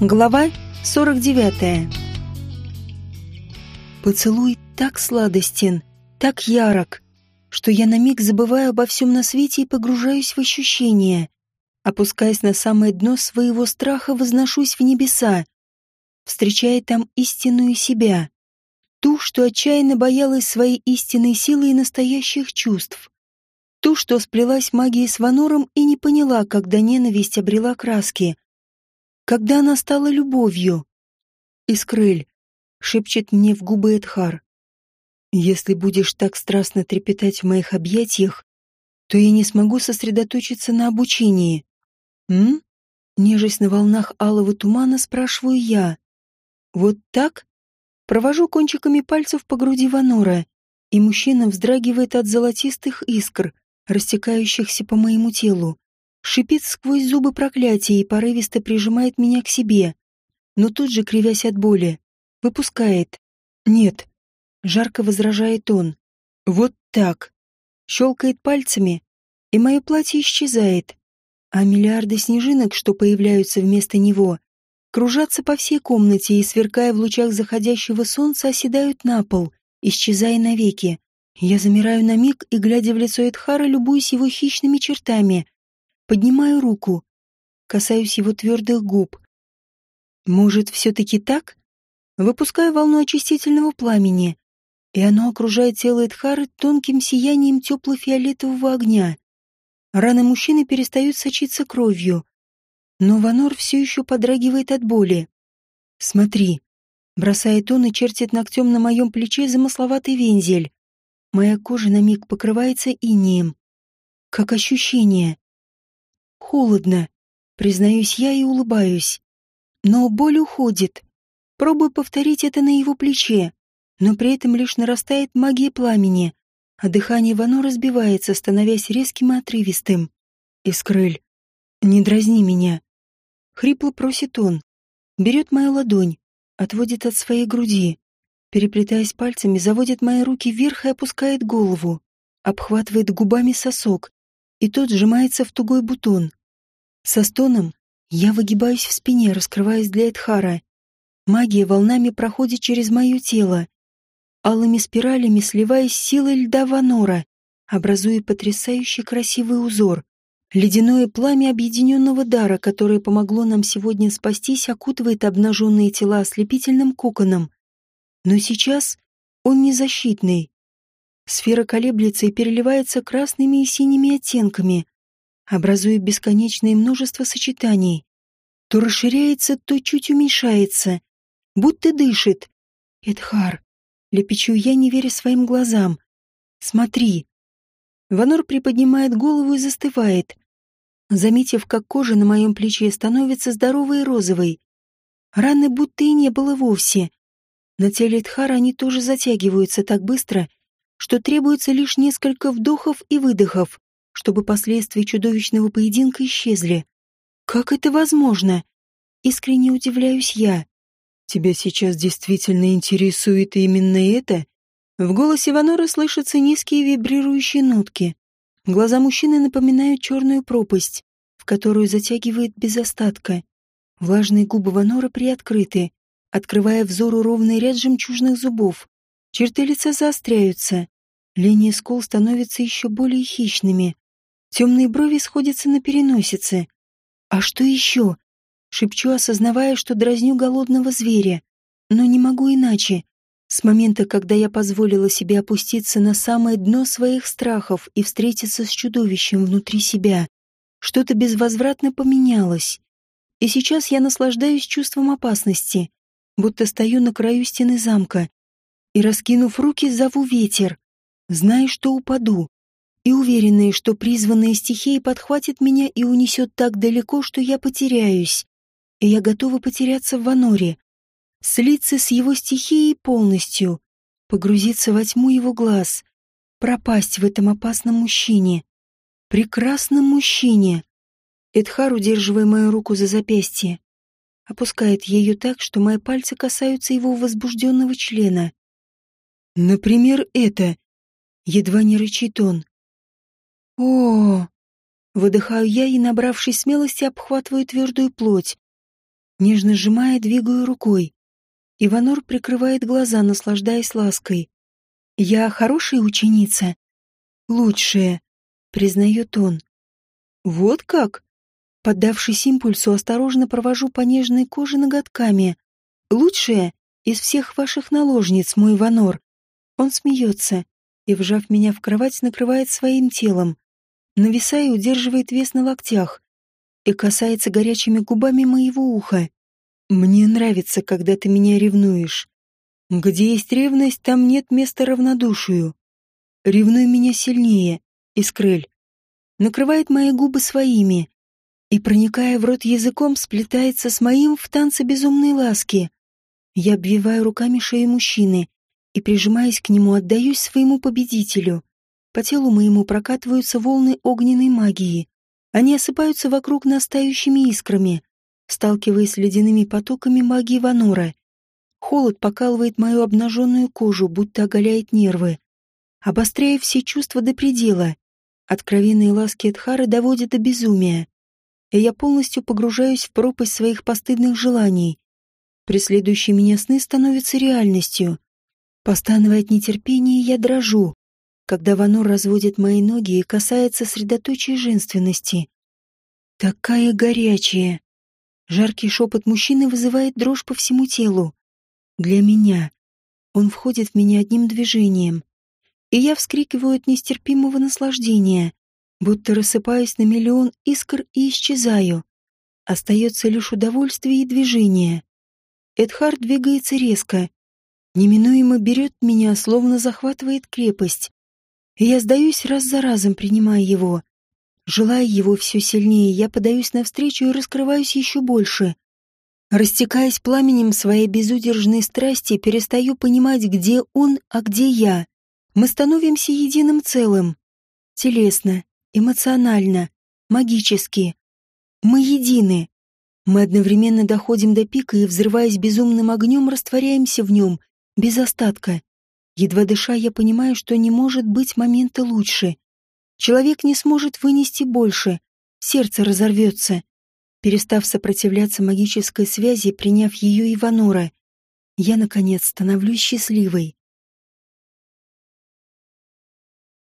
Глава 49. Поцелуй так сладостен, так ярок, что я на миг забываю обо всем на свете и погружаюсь в ощущения. Опускаясь на самое дно своего страха, возношусь в небеса, встречая там истинную себя, ту, что отчаянно боялась своей истинной силы и настоящих чувств, ту, что сплелась магией с Ванором и не поняла, когда ненависть обрела краски — когда она стала любовью. Искрыль, шепчет мне в губы Эдхар. Если будешь так страстно трепетать в моих объятиях, то я не смогу сосредоточиться на обучении. М? Нежесть на волнах алого тумана, спрашиваю я. Вот так? Провожу кончиками пальцев по груди Ванора, и мужчина вздрагивает от золотистых искр, растекающихся по моему телу шипит сквозь зубы проклятия и порывисто прижимает меня к себе, но тут же, кривясь от боли, выпускает. «Нет», — жарко возражает он. «Вот так». Щелкает пальцами, и мое платье исчезает, а миллиарды снежинок, что появляются вместо него, кружатся по всей комнате и, сверкая в лучах заходящего солнца, оседают на пол, исчезая навеки. Я замираю на миг и, глядя в лицо Эдхара, любуюсь его хищными чертами, Поднимаю руку, касаюсь его твердых губ. Может, все-таки так? Выпускаю волну очистительного пламени, и оно окружает тело Эдхары тонким сиянием тепло-фиолетового огня. Раны мужчины перестают сочиться кровью, но Ванор все еще подрагивает от боли. «Смотри», — бросает он и чертит ногтем на моем плече замысловатый вензель. Моя кожа на миг покрывается инеем. Как ощущение. Холодно. Признаюсь я и улыбаюсь. Но боль уходит. Пробую повторить это на его плече, но при этом лишь нарастает магия пламени, а дыхание Вано разбивается, становясь резким и отрывистым. «Искрыль, не дразни меня!» Хрипло просит он. Берет мою ладонь, отводит от своей груди. Переплетаясь пальцами, заводит мои руки вверх и опускает голову. Обхватывает губами сосок, и тот сжимается в тугой бутон. Со стоном я выгибаюсь в спине, раскрываясь для Эдхара. Магия волнами проходит через мое тело, алыми спиралями сливаясь с силой льда Ванора, образуя потрясающий красивый узор. Ледяное пламя объединенного дара, которое помогло нам сегодня спастись, окутывает обнаженные тела ослепительным коконом. Но сейчас он не защитный. Сфера колеблется и переливается красными и синими оттенками, образуя бесконечное множество сочетаний. То расширяется, то чуть уменьшается, будто дышит. Эдхар, лепечу я, не веря своим глазам. Смотри. Ванор приподнимает голову и застывает, заметив, как кожа на моем плече становится здоровой и розовой. Раны будто и не было вовсе. На теле Эдхара они тоже затягиваются так быстро, что требуется лишь несколько вдохов и выдохов, чтобы последствия чудовищного поединка исчезли. Как это возможно? Искренне удивляюсь я. Тебя сейчас действительно интересует именно это? В голосе Ванора слышатся низкие вибрирующие нотки. Глаза мужчины напоминают черную пропасть, в которую затягивает без остатка. Влажные губы Ванора приоткрыты, открывая взору ровный ряд жемчужных зубов. Черты лица заостряются. Линии скул становятся еще более хищными. Темные брови сходятся на переносице. А что еще? Шепчу, осознавая, что дразню голодного зверя. Но не могу иначе. С момента, когда я позволила себе опуститься на самое дно своих страхов и встретиться с чудовищем внутри себя, что-то безвозвратно поменялось. И сейчас я наслаждаюсь чувством опасности, будто стою на краю стены замка, и, раскинув руки, зову ветер, зная, что упаду, и уверенная, что призванная стихия подхватит меня и унесет так далеко, что я потеряюсь, и я готова потеряться в Ваноре, слиться с его стихией полностью, погрузиться во тьму его глаз, пропасть в этом опасном мужчине, прекрасном мужчине. Эдхар, удерживая мою руку за запястье, опускает ее так, что мои пальцы касаются его возбужденного члена. Например, это. Едва не рычит он. О, Выдыхаю я и, набравшись смелости, обхватываю твердую плоть. Нежно сжимая, двигаю рукой. Иванор прикрывает глаза, наслаждаясь лаской. «Я хорошая ученица?» «Лучшая», — признает он. «Вот как?» Поддавшись импульсу, осторожно провожу по нежной коже ноготками. «Лучшая из всех ваших наложниц, мой Иванор». Он смеется и, вжав меня в кровать, накрывает своим телом. Нависая, удерживает вес на локтях и касается горячими губами моего уха. Мне нравится, когда ты меня ревнуешь. Где есть ревность, там нет места равнодушию. Ревнуй меня сильнее, Искрель. Накрывает мои губы своими и, проникая в рот языком, сплетается с моим в танце безумной ласки. Я обвиваю руками шею мужчины и, прижимаясь к нему, отдаюсь своему победителю. По телу моему прокатываются волны огненной магии. Они осыпаются вокруг настающими искрами, сталкиваясь с ледяными потоками магии Ванора. Холод покалывает мою обнаженную кожу, будто оголяет нервы, обостряя все чувства до предела. Откровенные ласки Эдхара доводят до безумия, и я полностью погружаюсь в пропасть своих постыдных желаний. Преследующие меня сны становятся реальностью. Постановая от нетерпения, я дрожу, когда Ванор разводит мои ноги и касается средоточия женственности. Такая горячая. Жаркий шепот мужчины вызывает дрожь по всему телу. Для меня. Он входит в меня одним движением. И я вскрикиваю от нестерпимого наслаждения, будто рассыпаюсь на миллион искр и исчезаю. Остается лишь удовольствие и движение. Эдхард двигается резко. Неминуемо берет меня, словно захватывает крепость и я сдаюсь раз за разом, принимая его. Желая его все сильнее, я подаюсь навстречу и раскрываюсь еще больше. Растекаясь пламенем своей безудержной страсти, перестаю понимать, где он, а где я. Мы становимся единым целым. Телесно, эмоционально, магически. Мы едины. Мы одновременно доходим до пика и, взрываясь безумным огнем, растворяемся в нем, без остатка. Едва дыша, я понимаю, что не может быть момента лучше. Человек не сможет вынести больше, сердце разорвется. Перестав сопротивляться магической связи, приняв ее Иванора, я, наконец, становлюсь счастливой.